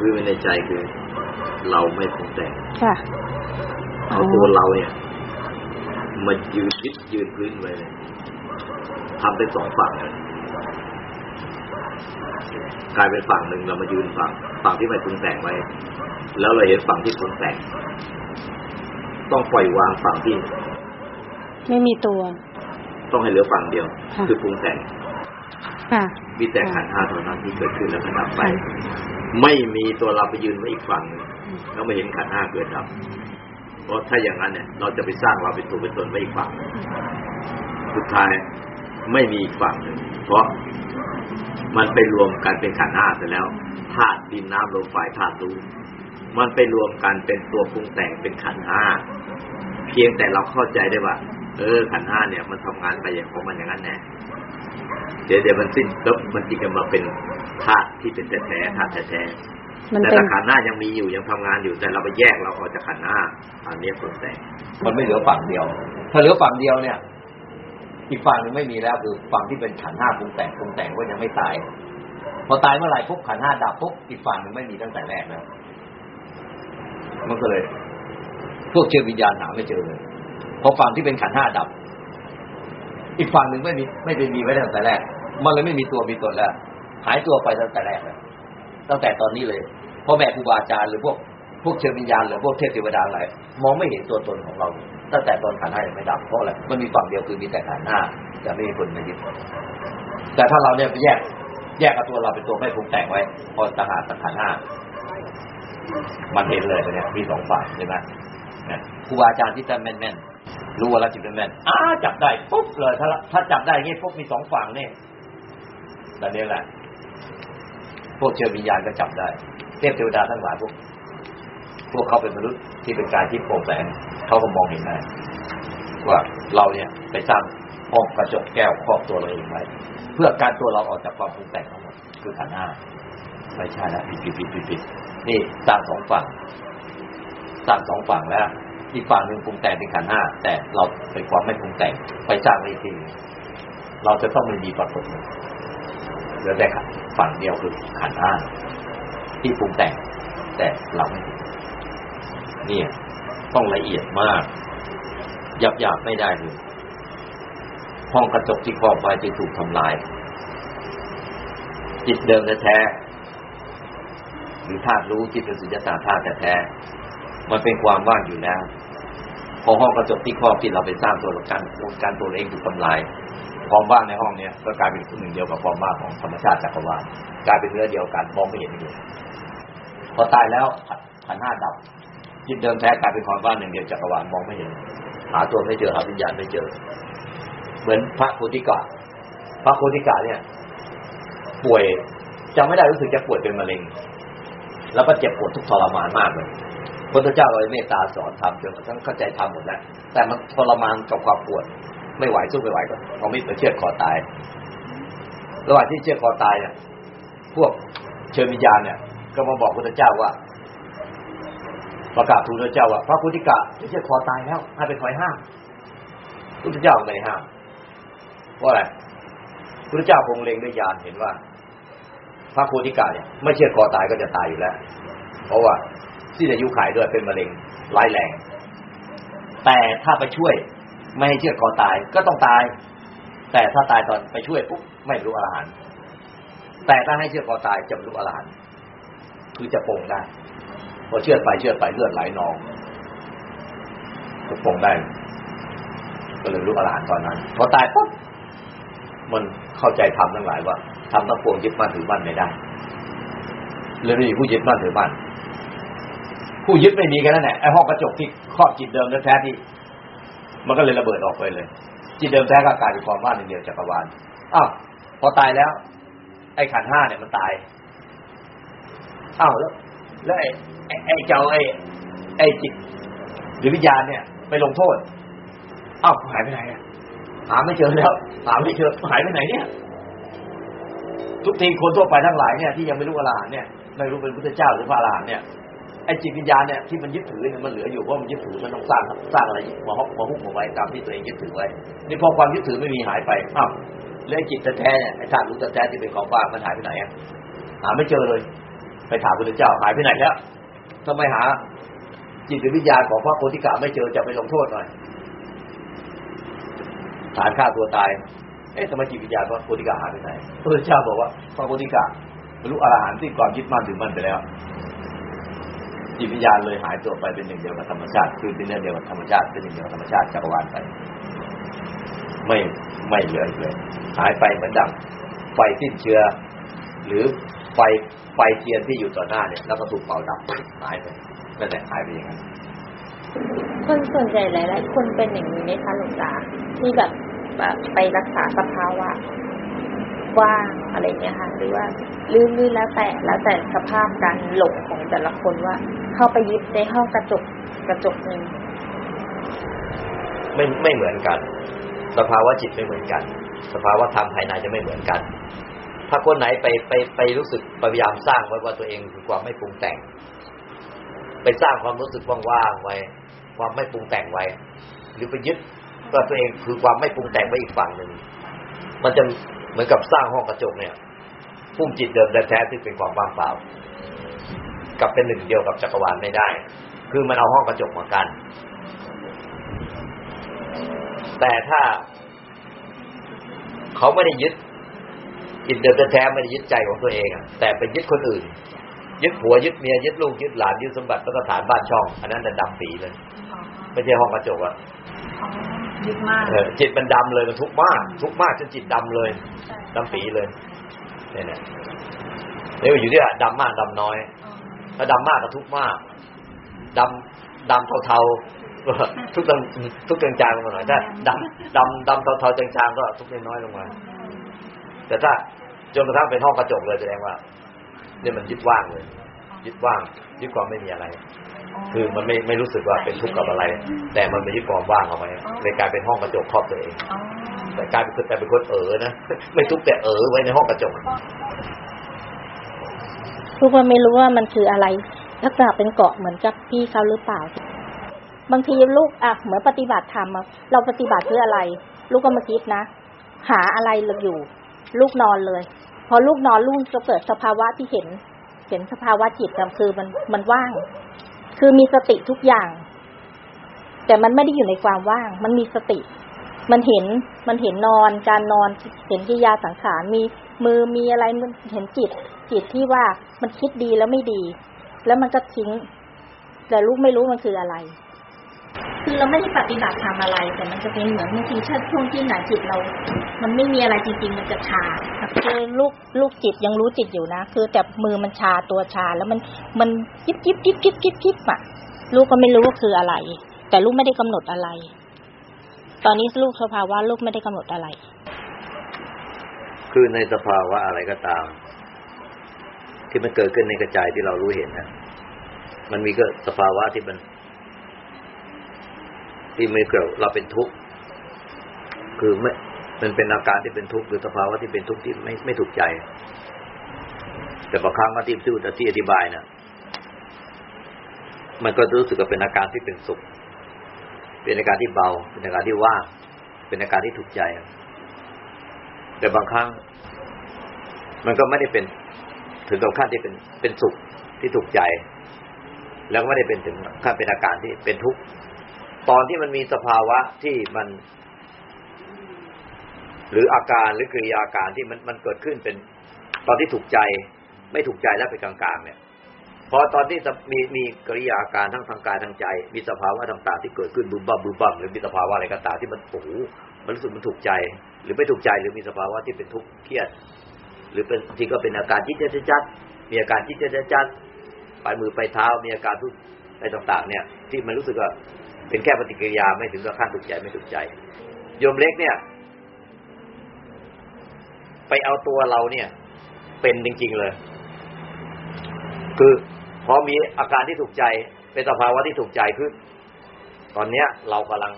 นุดยืนพื้นไว้ในใจคือ เราไม่ปรุงแต่งค่ะเอาตัวเราเนี่ยมายืนยึดยืนพื้นไว้เลยทำเป็นสองฝั่งเลยกลายเป็นฝั่งหนึ่งเรามายืนฝั่งฝั่งที่ไม่ปรุงแต่งไว้ แล้วเราเห็นฝั่งที่ปรุงแต่ง ต้องปล่อยวางฝั่งที่ ไม่มีตัว ต้องให้เหลือฝั่งเดียวค่ะคือปรุงแต่งค่ะมีแต่ขันธ์ห้าเท่านั้นที่เกิดขึ้นแล้วก็ดับไปค่ะ ไม่มีตัวเราไปยืนไว้อีกฝั่งแล้วไม่เห็นขันห้าเกิดดับเพราะถ้าอย่างนั้นเนี่ย เราจะไปสร้างเราเป็นตัวเป็นตนไว้อีกฝั่งสุดท้ายไม่มีอีกฝั่งหนึ่งเพราะมันไปรวมกันเป็นขันห้าเสร็จแล้วธาตุดินน้ำลมไฟธาตุรู้มันไปรวมกันเป็นตัวปรุงแต่งเป็นขันห้าเพียงแต่เราเข้าใจได้ว่า เออขันห้าเนี่ย มันทำงานไปอย่างของมันอย่างนั้นแน่ เดี๋ยวเดี๋ยวมันสิ้นแล้วมันจึงจะมาเป็นธาตุที่เป็นแท้ๆธาตุแท้มันๆแต่เป็นถ้าขันธ์หน้ายังมีอยู่ยังทำงานอยู่แต่เราไปแยกเราออกจากขันธ์หน้า อันนี้ปรุงแต่งมันไม่เหลือฝั่งเดียว ถ้าเหลือฝั่งเดียวเนี่ย อีกฝั่งหนึ่งไม่มีแล้วคือฝั่งที่เป็นขันธ์ห้าปรุงแต่งปรุงแต่งก็ยังไม่ตาย พอตายเมื่อไหร่ปุ๊บขันธ์ห้าดับปุ๊บอีกฝั่งหนึ่งไม่มีตั้งแต่แรกแล้วมันก็เลย พวกเชื้อวิญญาณหาไม่เจอเลยพอฝั่งที่เป็นขันธ์ห้าดับ อีกฝั่งหนึ่งไม่มีไม่ได้มีไว้ตั้งแต่แรก มันเลยไม่มีตัวมีตนแล้ว หายตัวไปตั้งแต่แรกแล้วตั้งแต่ตอนนี้เลยเพ่อแม่ครูบาอาจารย์หรือพวกพวกเชื้อวิญญาณหรือพวกเทพเทวดาอะไรมองไม่เห็นตัวตนของเรา ตั้งแต่ตอนขันห้ายังไม่ดับเพราะอะไรมันมีฝั่งเดียวคือมีแต่ขันห้าแต่ไม่มีคนมายึดแต่ถ้าเราเนี่ยไปแยก แยกกับตัวเราเป็นตัวไม่ปรุงแต่งไว้พอตหากต่างขันธ์ห้ามันเห็นเลยเนี่ยมีสองฝ่ายใช่ไหมครูบาอาจารย์ที่ท่านแม่นๆ รู้ว่าเราจิตเป็นแม่นอ้าจับได้ปุ๊บเลยถ้าถ้าจับได้อย่างงี้ปุ๊บมีสองฝั่งเนี่ยแต่นี้แหละ พวกเชื้อวิญญาณก็จับได้เทพเทวดาทั้งหลายพวก พวกเขาเป็นมนุษย์ที่เป็นกายที่โปร่งแสงเขาก็มองเห็นได้ว่าเราเนี่ยไปสร้างห้องกระจกแก้วครอบตัวเราเองไว้เพื่อการตัวเราออกจากความปรุงแต่งทั้งหมดคือขันธ์ห้าไม่ใช่แล้วผิดผิดผิดผิดผิดนี่สร้างสองฝั่งสร้างสองฝั่งแล้ว อีกฝั่งหนึ่งปรุงแต่งเป็นขันห้าแต่เราเป็นความไม่ปรุงแต่งไปสร้างไว้อีกทีเราจะต้องไม่มีปรากฏเยเหลือแต่ฝั่งเดียวคือขันห้าที่ปรุงแต่งแต่เราไม่ถึงเนี่ยต้องละเอียดมากหยาบหยาบๆไม่ได้เลยห้องกระจกที่ครอบไว้จะถูกทำลาย จิตเดิมแท้ๆหรือธาตุรู้จิตเป็นสุญญตาธาตุแท้มันเป็นความว่างอยู่แล้ว พอห้องกระจกที่ครอบที่เราไปสร้างตัวกันการตัวเองถูกทำลายความว่างในห้องเนี้ยก็กลายเป็นหนึ่งเดียวกับความว่างของธรรมชาติจักรวาลกลายเป็นเนื้อเดียวกันมองไม่เห็นเลยพอตายแล้วขันธ์ห้าดับจิตเดิมแท้กลายเป็นความว่างหนึ่งเดียวจักรวาลมองไม่เห็น หาตัวไม่เจอหาวิญญาณไม่เจอ เหมือนพระโคติกะพระโคติกะเนี่ย ป่วยจำไม่ได้รู้สึกจะป่วยเป็นมะเร็ง แล้วก็เจ็บปวดทุกทรมานมากเลย พระเจ้าเลยเมตตาสอนทำจนกระทั่งเข้าใจทำหมดแล้วแต่มันทรมานกับความปวด ไม่ไหวสู้ไม่ไหวก็เอามีดไปเชือดคอตาย ระหว่างที่เชือดคอตายเนี่ยพวกเชิญวิญญาณเนี่ย ก็มาบอกพระเจ้าว่า ประกาศทูลพระเจ้าว่า พระพุทธิกะไม่เชือดคอตายแล้วให้ไปคอยห้ามพระเจ้าไม่ห้ามเพราะอะไรพระเจ้าคงเล็งด้วยญาณเห็นว่า พระโคติกะเนี่ยไม่เชื่อดคอตายก็จะตายอยู่แล้ว เพราะว่า ที่อายุขายด้วยเป็นมะเร็งร้ายแรง แต่ถ้าไปช่วยไม่ให้เชือดคอตายก็ต้องตาย แต่ถ้าตายตอนไปช่วยปุ๊บไม่รู้อรหันต์แต่ถ้าให้เชือดคอตายจะรรลุอรหันต์คือจะปงได้พอเชือดไปเชือดไปเลือดไหลนองจะปงได้ ก็เลยรู้อรหันต์ตอนนั้นพอตายปุ๊บมันเข้าใจธรรมทั้งหลายว่าทำทั้งปวงยึดมั่นถือมั่นไม่ได้เลยไม่มีผู้ยึดมั่นถือมั่น ผู้ยึดไม่มีแค่นั้นแหละไอ้ห้องกระจกที่ครอบจิตเดิมแท้ๆที่ มันก็เลยระเบิดออกไปเลย จิตเดิมแท้ก็กลายเป็นความว่างหนึ่งเดียวจักรวาลอ้าวพอตายแล้ว ไอ้ขันห้าเนี่ยมันตายอ้าวแล้วแล้วไอ้ไอ้เจ้าไอ้ไอ้จิตหรือวิญญาณเนี่ย ไปลงโทษอ้าวหายไปไหนอะหาไม่เจอแล้วหาไม่เจอหายไปไหนเนี่ย ทุกทีคนทั่วไปทั้งหลายเนี่ยที่ยังไม่รู้อรหันเนี่ยไม่รู้เป็นพุทธเจ้าหรือพระอรหันเนี่ย อ้จิตวิญญาณเนี่ยที่มันยึดถือเนี่ยมันเหลืออยู่เพราะมันยึดถือมันต้องสร้างสร้างอะไรมาฮอกมาฮุกมาไว้ตามที่ตัวเองยึดถือไว้ นี่พอความยึดถือไม่มีหายไปอ้าวแล้วไอ้จิตแท้เนี่ยไอ้ธาตุรู้แท้ที่เป็นของว่างมันหายไปไหนอะหาไม่เจอเลย ไปถามพระเจ้าหายไปไหนแล้วทำไมหา จิตวิญญาณของพระโพธิกะไม่เจอจะไปลงโทษหน่อยฐานฆ่าตัวตายเอ๊ะทำไมจิตวิญญาณพระโพธิกะหายไปไหนพระเจ้าบอกว่าพระโพธิกะบรรลุอรหันต์ที่ความยึดมั่นถือมั่นไปแล้ว จิตวิญญาณเลยหายตัวไปเป็นหนึ่งเดียวกับธรรมชาติคือเป็นเรื่องเดียวกับธรรมชาติเป็นหนึ่งเดียวกับธรรมชาติจักรวาลไปไม่ไม่เหลืออีกเลยหายไปเหมือนดังไฟสิ้นเชื้อ หรือไฟไฟเทียนที่อยู่ต่อหน้าเนี่ยแล้วก็ถูกเป่าดับหายไปนั่นแหละหายไปอย่างนั้นคนส่วนใหญ่หลายๆคนเป็นอย่างนี้ไหมคะหลวงตาที่แบบแบบไปรักษาสภาวะ ว่างอะไรเงี้ยค่ะหรือว่าลื่นลื่นแล้วแต่แล้วแต่สภาพการหลงของแต่ละคนว่า เข้าไปยึดในห้องกระจกกระจกหนึ่งไม่ไม่เหมือนกัน สภาวะจิตไม่เหมือนกัน สภาวะธรรมภายในจะไม่เหมือนกัน ถ้าคนไหนไปไปไปรู้สึกพยายามสร้างไว้ว่าตัวเองคือความไม่ปรุงแต่ง ไปสร้างความรู้สึกว่างๆไว้ ความไม่ปรุงแต่งไว้ หรือไปยึดว่าตัวเองคือความไม่ปรุงแต่งไว้อีกฝั่งหนึ่งมันจะ เหมือนกับสร้างห้องกระจกเนี่ยพุ่มจิตเดิมแท้ๆที่เป็นความว่างเปล่า กับเป็นหนึ่งเดียวกับจักรวาลไม่ได้ คือมันเอาห้องกระจกมากัน แต่ถ้าเขาไม่ได้ยึดจิตเดิมแท้ๆไม่ได้ยึดใจของตัวเองอะแต่ไปยึดคนอื่น ยึดผัวยึดเมียยึดลูกยึดหลานยึดสมบัติแล้วก็ฐานบ้านช่อง อันนั้นจะดำปีเลยไม่ใช่ห้องกระจกอะ ยึดมากเออจิตมันดำเลยมันทุกข์มาก ทุกข์มากจนจิตดำเลยดำปีเลยเนี่ยเนี่ยเรียกว่าอยู่ที่ว่าดำมากดำน้อย ถ้าดำมากก็ทุกข์มากดำดำเทาๆทุกข์ทุกข์จางๆลงมาหน่อยถ้าดำดำดำเทาๆจางๆก็ทุกข์น้อยๆลงมา แต่ถ้าจนกระทั่งเป็นห้องกระจกเลยแสดงว่าเนี่ยมันยึดว่างเลยยึดว่างยึดความไม่มีอะไร คือมันไม่ไม่รู้สึกว่าเป็นทุกข์กับอะไร แต่มันไปยึดความว่างเอาไว้เลยกลายเป็นห้องกระจกครอบตัวเองแต่กลายเป็นคนแต่เป็นคนเอ๋อนะไม่ทุกข์แต่เอ๋อไว้ในห้องกระจกลูกว่าไม่รู้ว่ามันคืออะไรลักษณะเป็นเกาะเหมือนกับพี่เขาหรือเปล่า บางทีลูกอะเหมือนปฏิบัติธรรมอะเราปฏิบัติเพื่ออะไร ลูกก็มาคิดนะหาอะไรอยู่ ลูกนอนเลย พอลูกนอนลูกจะเกิดสภาวะที่เห็น เห็นสภาวะจิตอะคือมันมันว่าง คือมีสติทุกอย่าง แต่มันไม่ได้อยู่ในความว่าง มันมีสติ มันเห็น มันเห็นนอน การนอนเห็นกิยาสังขารมีมือมีอะไรมันเห็นจิต จิตที่ว่ามันคิดดีแล้วไม่ดี แล้วมันก็ทิ้ง แต่ลูกไม่รู้มันคืออะไร คือเราไม่ได้ปฏิบัติทำอะไร แต่มันจะเป็นเหมือนบางทีถ้าช่วงที่หนาจิตเรา มันไม่มีอะไรจริง ๆ มันจะชาคือลูกลูกจิตยังรู้จิตอยู่นะ คือแต่มือมันชาตัวชาแล้วมันมันยิบยิบยิบยิบยิบยิบอะ ลูกก็ไม่รู้ว่าคืออะไร แต่ลูกไม่ได้กำหนดอะไร ตอนนี้ลูกสภาวะลูกไม่ได้กำหนดอะไร คือในสภาวะอะไรก็ตาม ที่มันเกิดขึ้นในกระจายที่เรารู้เห็นนะมันมีก็สภาวะที่มัน ที่ไม่เกิดเราเป็นทุกข์คือไม่มันเป็นอาการที่เป็นทุกข์หรือสภาวะที่เป็นทุกข์ที่ไม่ไม่ถูกใจ แต่บางครั้งที่พูดที่อธิบายนะมันก็รู้สึกว่าเป็นอาการที่เป็นสุข เป็นอาการที่เบา เป็นอาการที่ว่าง เป็นอาการที่ถูกใจ แต่บางครั้ง มันก็ไม่ได้เป็นถึงกับขั้นที่เป็นเป็นสุขที่ถูกใจ แล้วก็ไม่ได้เป็นถึงขั้นเป็นอาการที่เป็นทุกข์ ตอนที่มันมีสภาวะที่มัน หรืออาการหรือกริยาอาการที่มันมันเกิดขึ้นเป็น ตอนที่ถูกใจ ไม่ถูกใจแล้วเป็นกลางๆเนี่ยพอตอนที่มีมีกริยาอาการทั้งทางกายทางใจ มีสภาวะต่างๆที่เกิดขึ้นบุบบับบุบบับหรือมีสภาวะอะไรก็ตามที่มันโอ้โหมันรู้สึกมันถูกใจ หรือไม่ถูกใจหรือมีสภาวะที่เป็นทุกข์เครียด หรือเป็นที่ก็เป็นอาการจิตจัดจัดมีอาการจิตจัดจัดปลายมือไปเท้ามีอาการทุกอะไรต่าง ๆ เนี่ย ที่มันรู้สึกว่า เป็นแค่ปฏิกิริยาไม่ถึงกับขั้นถูกใจไม่ถูกใจโยมเล็กเนี่ย ไปเอาตัวเราเนี่ย เป็นจริง ๆเลย คือพอมีอาการที่ถูกใจ เป็นสภาวะที่ถูกใจคือตอนเนี้ย เรากำลัง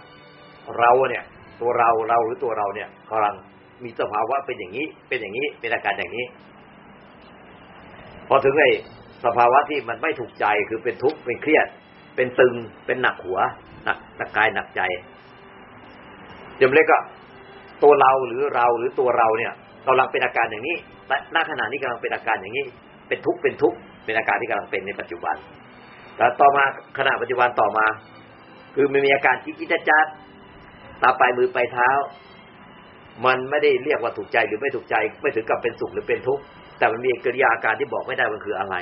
เราเนี่ย ตัวเราเราหรือตัวเราเนี่ยกำลังมีสภาวะเป็นอย่างนี้ เป็นอย่างนี้ เป็นอาการอย่างนี้ พอถึงไอ้สภาวะที่มันไม่ถูกใจคือเป็นทุกข์เป็นเครียด เป็นตึงเป็นหนักหัวหนักหนักกายหนักใจยมเล็กก็ตัวเราหรือเราหรือตัวเราเนี่ยกำลังเป็นอาการอย่างนี้และณขณะนี้กำลังเป็นอาการอย่างนี้ เป็นทุกข์เป็นทุกข์เป็นอาการที่กำลังเป็นในปัจจุบันแต่ต่อมาขณะปัจจุบันต่อมา คือมันมีอาการจิ๊กจิ๊กจัดตาปลายมือปลายเท้า มันไม่ได้เรียกว่าถูกใจหรือไม่ถูกใจ ไม่ถึงกับเป็นสุขหรือเป็นทุกข์แต่มันมีกิริยาอาการที่บอกไม่ได้มันคืออะไร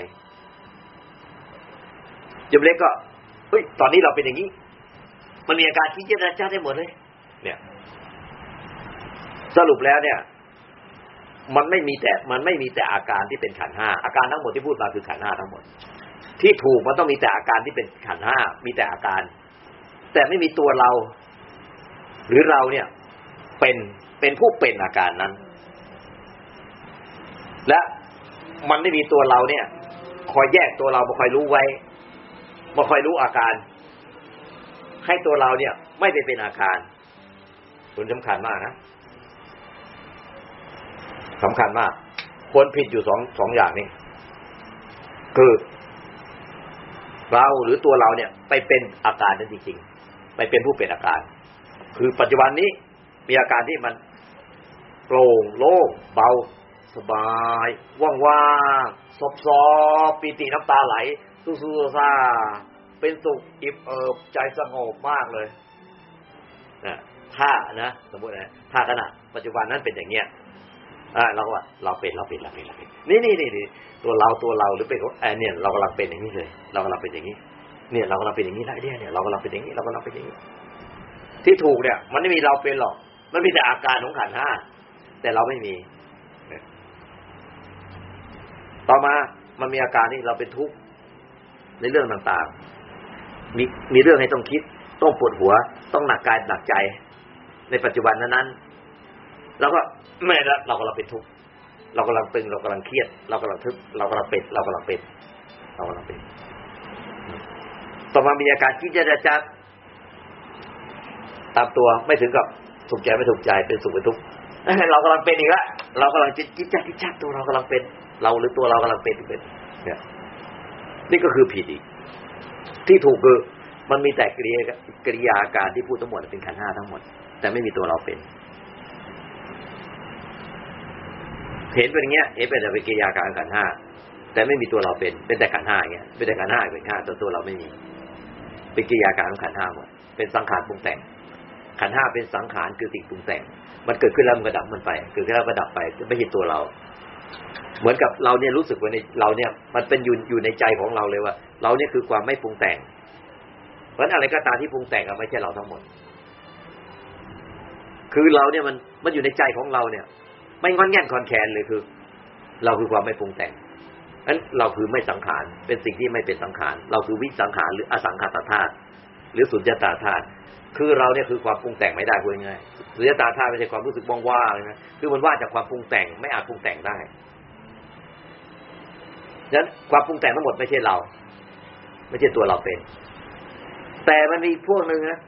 จมเล็กก็ เฮ้ยตอนนี้เราเป็นอย่างนี้ มันมีอาการคิดเจตนาจ้าได้หมดเลย เนี่ย สรุปแล้วเนี่ย มันไม่มีแต่มันไม่มีแต่อาการที่เป็นขันห้าอาการทั้งหมดที่พูดมาคือขันห้าทั้งหมด ที่ถูกมันต้องมีแต่อาการที่เป็นขันห้ามีแต่อาการ แต่ไม่มีตัวเรา หรือเราเนี่ย เป็นเป็นผู้เป็นอาการนั้น และมันไม่มีตัวเราเนี่ย คอยแยกตัวเรามาคอยรู้ไว้ มาคอยรู้อาการ ให้ตัวเราเนี่ย ไม่ไปเป็นอาการคุณสำคัญมากนะสำคัญมากควรผิดอยู่สองสองอย่างนี้ คือเราหรือตัวเราเนี่ย ไปเป็นอาการนั้นจริงๆ ไปเป็นผู้เป็นอาการ คือปัจจุบันนี้มีอาการที่มันโปร่งโล่งเบา สบาย ว่างๆซอบๆปีติน้ำตาไหล สู้ๆซ่าเป็นสุขอิบเอิบใจสงบมากเลยนะถ้านะสมมตินะถ้าขณะปัจจุบันนั้นเป็นอย่างเงี้ยอ่าเราก็ว่าเราเป็นเราเป็นเราเป็นเราเป็นนี่นี่นี่นี่ตัวเราตัวเราหรือเป็นไอเนี่ยเรากำลังเป็นอย่างนี้เลย เรากำลังเป็นอย่างนี้ เนี่ยเรากำลังเป็นอย่างนี้ได้เนี่ยเนี่ยเรากำลังเป็นอย่างนี้เรากำลังเป็นอย่างนี้ ที่ถูกเนี่ย มันไม่มีเราเป็นหรอก มันมีแต่อาการของขันห้าแต่เราไม่มีต่อมามันมีอาการที่เราเป็นทุกข์ ในเรื่องต่างๆ มีมีเรื่องให้ต้องคิด ต้องปวดหัว ต้องหนักกายหนักใจ ในปัจจุบันนั้นๆ แล้วก็ไม่ละเรากำลังเป็นทุกข์เรากำลังตึงเรากำลังเครียด เรากำลังทึกเรากำลังเป็นเรากำลังเป็นเรากำลังเป็นต่อมามีอาการคิดจะจะตามตัวไม่ถึงกับถูกใจไม่ถูกใจเป็นสุขเป็นทุกข์เรากำลังเป็นอีกแล้วเรากำลังจิตจิตจักจิตจักตัวเรากำลังเป็น เราหรือตัวเรากำลังเป็นเป็นเนี่ย นี่ก็คือผิดอีก ที่ถูกคือมันมีแต่กริยากริยาการที่พูดทั้งหมดเป็นขันห้าทั้งหมด แต่ไม่มีตัวเราเป็น เห็นเป็นอย่างเงี้ยเห็นเป็นแต่เป็นกริยาการขันห้าแต่ไม่มีตัวเราเป็น เป็นแต่ขันห้าอย่างเงี้ยเป็นแต่ขันห้าเป็นขันห้าตัวตัวเราไม่มี เป็นกิริยาการของขันห้าหมดเป็นสังขารปรุงแต่ง ขันห้าเป็นสังขารคือสิ่งปรุงแต่ง มันเกิดขึ้นแล้วมันก็ดับมันไป เกิดขึ้นแล้วก็ดับไปไม่ใช่ตัวเรา เหมือนกับเราเนี่ยรู้สึกว่าในเราเนี่ยมันเป็นอยู่อยู่ในใจของเราเลยว่า เราเนี่ยคือความไม่ปรุงแต่ง เพราะอะไรก็ตามที่ปรุงแต่งอะไม่ใช่เราทั้งหมด คือเราเนี่ยมันมันอยู่ในใจของเราเนี่ย ไม่งอนแง่นคอนแคนเลยคือ เราคือความไม่ปรุงแต่งนั้นเราคือไม่สังขารเป็นสิ่งที่ไม่เป็นสังขาร เราคือวิสังขารหรืออสังขารธาตุหรือสุญญตาธาตุคือเราเนี่ยคือความปรุงแต่งไม่ได้พูดง่ายสุญญตาธาตุไม่ใช่ความรู้สึกว่างๆเลยนะคือมันว่าจากความปรุงแต่งไม่อาจปรุงแต่งได้ ฉะนั้นความปรุงแต่งทั้งหมดไม่ใช่เรา ไม่ใช่ตัวเราเป็น แต่มันมีพวกหนึ่งนะ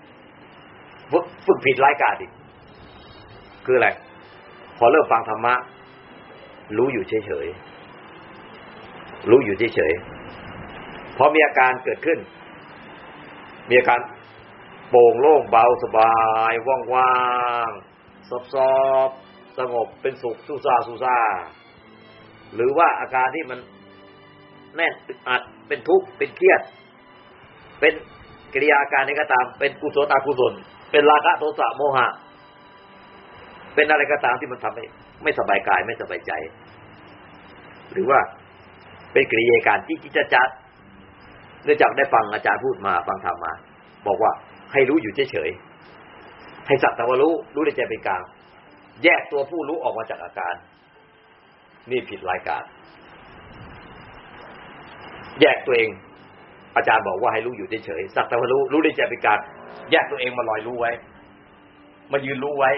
ฝึกผิดรายการอีกคืออะไรพอเริ่มฟังธรรมะรู้อยู่เฉยๆรู้อยู่เฉยๆพอมีอาการเกิดขึ้น มีอาการโปร่งโล่งเบาสบายว่างๆซอบๆสงบเป็นสุขสุซาสุซาหรือว่าอาการที่มัน แน่นอึดอัดเป็นทุกข์เป็นเครียด เป็นกิริยาการนี้ก็ตาม เป็นกุศลอกุศล เป็นราคะโทสะโมหะ เป็นอะไรก็ตามที่มันทำให้ไม่สบายกายไม่สบายใจ หรือว่าเป็นกิริยาการที่จิตจัดเนื่องจากได้ฟังอาจารย์พูดมาฟังธรรมมา บอกว่าให้รู้อยู่เฉยๆให้สัตว์ตะวรู้รู้ในใจเป็นกลางแยกตัวผู้รู้ออกมาจากอาการ นี่ผิดรายการ แยกตัวเอง อาจารย์บอกว่าให้รู้อยู่เฉยๆสักแต่ว่ารู้รู้ในใจเป็นกางแยกตัวเองมาลอยรู้ไว้ มายืนรู้ไว้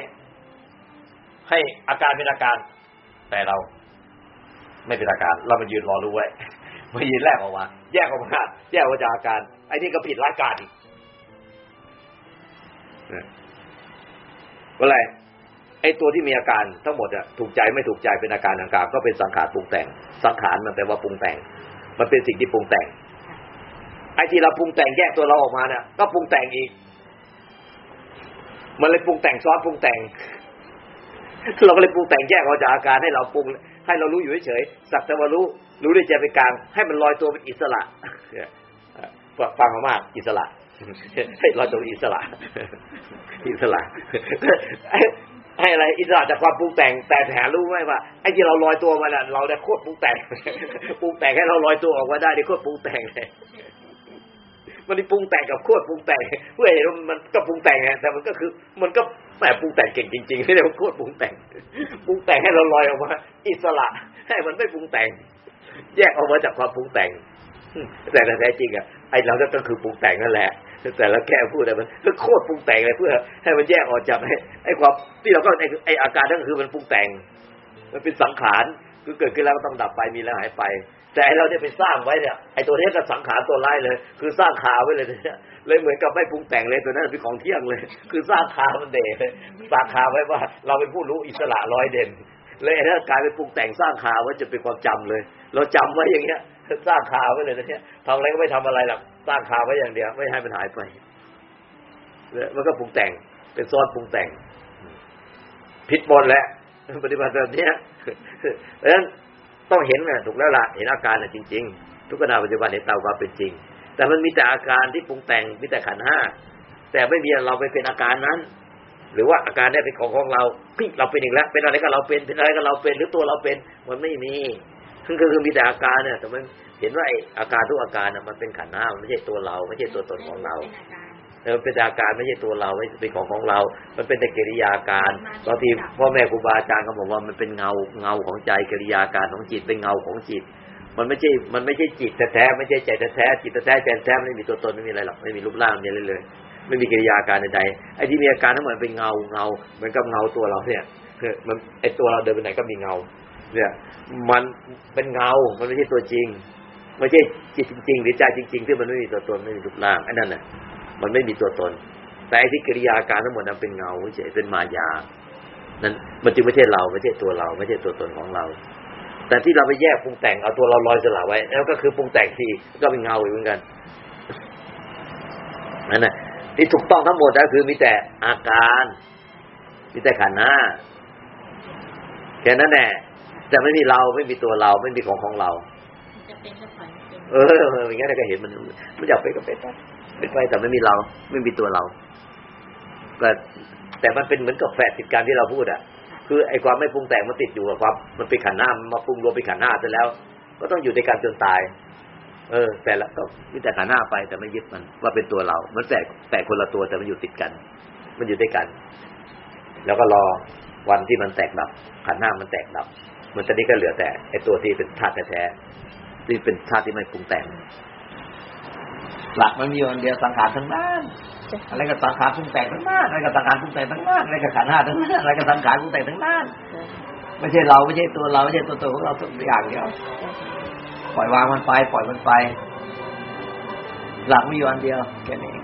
ให้อาการเป็นอาการ แต่เรา ไม่เป็นอาการ เรามายืนรอรู้ไว้มายืนแรกออกมาแยกออกมาแยกออกจากอาการไอ้นี่ก็ผิดรายการอีกอะไรไอ้ตัวที่มีอาการทั้งหมดอะถูกใจไม่ถูกใจเป็นอาการต่างๆก็เป็นสังขารปรุงแต่ง สังขารมันแปลว่าปรุงแต่ง มันเป็นสิ่งที่ปรุงแต่ง ไอ้ที่เราปรุงแต่งแยกตัวเราออกมาเนี่ยก็ปรุงแต่งอีก มันเลยปรุงแต่งซ้อนปรุงแต่ง เราก็เลยปรุงแต่งแยกออกจากอาการให้เราปรุง ให้เรารู้อยู่เฉยๆสักแต่ว่ารู้รู้ด้วยใจเป็นกลาง ให้มันลอยตัวเป็นอิสระฟังมากๆอิสระให้ลอยตัวเป็นอิสระ อิสระ ให้อะไรอิสระจากความปรุงแต่ง แต่แถมรู้ไหมว่าไอ้ที่เราลอยตัวมาน่ะเราได้โคตรปรุงแต่งปรุงแต่งให้เราลอยตัวออกมาได้นี่โคตรปรุงแต่งเลยมันนี่ปรุงแต่งกับโคตรปรุงแต่งเพื่อเห็นว่ามันก็ปรุงแต่งไงแต่มันก็คือ มันก็แหมปรุงแต่งเก่งจริงๆไม่ได้ว่าโคตรปรุงแต่งปรุงแต่งให้เราลอยออกมา อิสระให้มันไม่ปรุงแต่ง แยกออกมาจากความปรุงแต่งแต่แท้จริงอะไอ้เราก็คือปรุงแต่งนั่นแหละ แต่แล้วแค่พูดอะไรมันก็โคตรปรุงแต่งเลยเพื่อ ให้มันแยกออกจากไอ้ไอ้ความที่เราก็ไอ้ไอ้อาการนั่นคือมันปรุงแต่ง มันเป็นสังขารคือเกิดขึ้นแล้วก็ต้องดับไปมีแล้วหายไป แต่ไอเราเนี่ยไปสร้างไว้เนี่ยไอ้ตัวนี้ก็สังขารตัวไล่เลย คือสร้างคาไว้เลยเนี่ยเลยเหมือนกับไม่ปรุงแต่งเลยตัวนั้นเป็นของเที่ยงเลย คือสร้างคามันเดะเลยสร้างคาไว้ว่า เราเป็นผู้รู้อิสระร้อยเด่น เลยถ้ากลายเป็นปรุงแต่งสร้างคาไว้จะเป็นความจำเลย เราจำไว้อย่างเงี้ยสร้างคาไว้เลยนะเนี่ยทำอะไรก็ไม่ทำอะไรหรอก สร้างคาไว้อย่างเดียว ไม่ให้มันหายไปเนี่ยมันก็ปรุงแต่ง เป็นซ้อนปรุงแต่ง ผิดหมดแหละปฏิบัติแบบนี้เพราะฉะนั้นต้องเห็นนะถูกแล้วล่ะเห็นอาการน่ะจริง ๆ ทุกขณะปัจจุบันเห็นตามความเป็นจริง แต่มันมีแต่อาการที่ปรุงแต่งมีแต่ขันห้าแต่ไม่มีเราไปเป็นอาการนั้น หรือว่าอาการนี้เป็นของของเราพี่เราเป็นอีกแล้ว เป็นอะไรก็เราเป็นเป็นอะไรก็เราเป็นหรือตัวเราเป็น มันไม่มีคือคือมีแต่อาการเนี่ย แต่มัน ห็นว่าไออาการทุกอาการน่ะมันเป็นขันธ์ห้ามันไม่ใช่ตัวเรา ไม่ใช่ตัวตนของเราเออเป็นอาการไม่ใช่ตัวเราไม่เป็นของของเรา มันเป็นแต่กิริยาการบางทีพ่อแม่ครูบาอาจารย์เขาบอกว่ามันเป็นเงาเงาของใจกิริยาการของจิตเป็นเงาของจิต มันไม่ใช่ มันไม่ใช่จิตแท้ๆไม่ใช่ใจแท้ๆจิตแท้ๆใจแท้ๆไม่มีตัวตนไม่มีอะไรหรอกไม่มีรูปร่างไม่มีอะไรเลย ไม่มีกิริยาการใดๆไอ้ที่มีอาการทั้งหมดเป็นเงาเงาเหมือนกับเงาตัวเราเนี่ยมันไอ้ตัวเราเดินไปไหนก็มีเงา เนี่ย มันเป็นเงา มันไม่ใช่ตัวจริง ไม่ใช่จิตจริง ๆ หรือใจจริงๆที่มันไม่มีตัวตนไม่มีรูปร่างอ้นั่นน่ะ มันไม่มีตัวตน แต่ที่กิริยาการทั้งหมดนั้นเป็นเงาเฉยเป็นมายา นั้นมันจึงไม่ใช่เราไม่ใช่ตัวเรา ไม่ใช่ตัวตนของเรา แต่ที่เราไปแยกปรุงแต่งเอาตัวเราลอยสละไว้ แล้วก็คือปรุงแต่งทีก็เป็นเงาอยู่เหมือนกันนั่นแหละที่ถูกต้องทั้งหมดก็คือมีแต่อาการ มีแต่ขันธ์หน้าแค่นั้นแหละแต่ไม่มีเราไม่มีตัวเราไม่มีของของเราจะเป็น เอออย่างเงี้ยก็เห็นมันมันอยากไปก็เป็นไปเป็นไปแต่ไม่มีเราไม่มีตัวเราแต่แต่มันเป็นเหมือนกับแฝดติดการที่เราพูดอะ คือไอ้ความไม่ปรุงแต่งมันติดอยู่กับความมันเป็นขันหน้ามาปรุงรวมเป็นขันหน้าเสร็จแล้ว ก็ต้องอยู่ในการจนตาย เออ แต่ละก็มีแต่ขันหน้าไปแต่ไม่ยึดมันว่าเป็นตัวเรามันแต่แต่คนละตัวแต่มันอยู่ติดกัน มันอยู่ด้วยกัน แล้วก็รอวันที่มันแตกดับขันหน้ามันแตกดับ มันตอนนี้ก็เหลือแต่ไอ้ตัวที่เป็นธาตุแท้ ที่เป็นธาตุที่ไม่ปรุงแต่ง หลักมันมีอยู่อันเดียวสังขารทั้งนั้นอะไรก็สังขารปรุงแต่งทั้งนั้นอะไรก็สังขารปรุงแต่งทั้งนั้นอะไรก็ขันธ์ห้าทั้งนั้นอะไรก็สังขารปรุงแต่งทั้งนั้นไม่ใช่เราไม่ใช่ตัวเราไม่ใช่ตัวตนของเราทุกอย่างเดียวปล่อยวางมันไป ปล่อยมันไป หลักมีอยู่อันเดียวแค่นี้